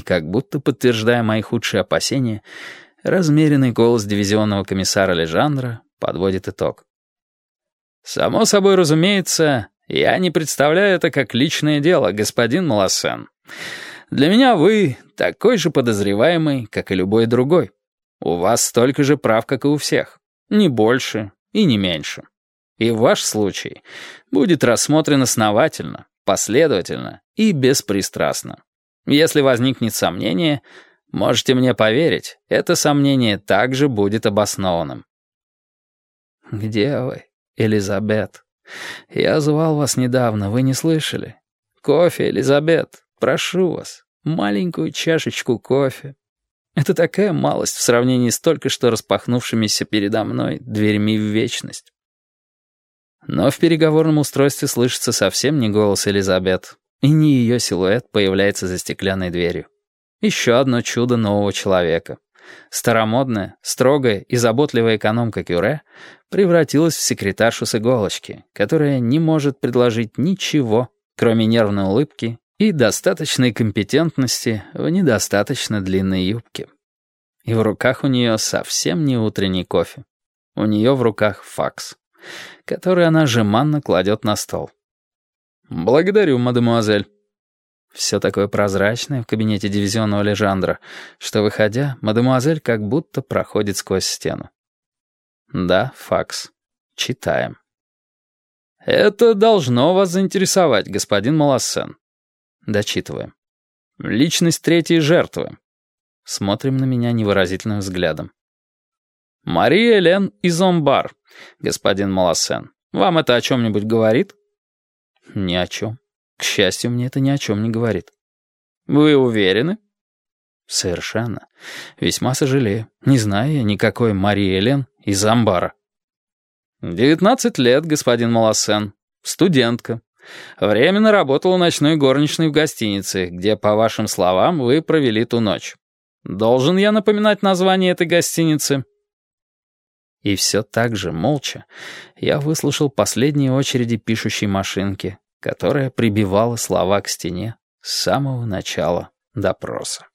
И как будто подтверждая мои худшие опасения, размеренный голос дивизионного комиссара Лежандра подводит итог. «Само собой разумеется, я не представляю это как личное дело, господин Малосен. Для меня вы такой же подозреваемый, как и любой другой. У вас столько же прав, как и у всех. Не больше и не меньше. И ваш случай будет рассмотрен основательно, последовательно и беспристрастно. Если возникнет сомнение, можете мне поверить, это сомнение также будет обоснованным. «Где вы, Элизабет? Я звал вас недавно, вы не слышали? Кофе, Элизабет, прошу вас, маленькую чашечку кофе. Это такая малость в сравнении с только что распахнувшимися передо мной дверьми в вечность». Но в переговорном устройстве слышится совсем не голос Элизабет, и не ее силуэт появляется за стеклянной дверью. Еще одно чудо нового человека. Старомодная, строгая и заботливая экономка Кюре превратилась в секретаршу с иголочки, которая не может предложить ничего, кроме нервной улыбки и достаточной компетентности в недостаточно длинной юбке. И в руках у нее совсем не утренний кофе. У нее в руках факс, который она жеманно кладет на стол. «Благодарю, мадемуазель». Все такое прозрачное в кабинете дивизионного Лежандра, что, выходя, мадемуазель как будто проходит сквозь стену. Да, факс. Читаем. «Это должно вас заинтересовать, господин Малассен». Дочитываем. «Личность третьей жертвы». Смотрим на меня невыразительным взглядом. «Мария Элен Изомбар, господин Малассен. Вам это о чем-нибудь говорит?» «Ни о чем. К счастью, мне это ни о чем не говорит». «Вы уверены?» «Совершенно. Весьма сожалею. Не знаю я никакой Марии Элен из Амбара». «Девятнадцать лет, господин Малассен. Студентка. Временно работала ночной горничной в гостинице, где, по вашим словам, вы провели ту ночь. Должен я напоминать название этой гостиницы?» И все так же, молча, я выслушал последние очереди пишущей машинки, которая прибивала слова к стене с самого начала допроса.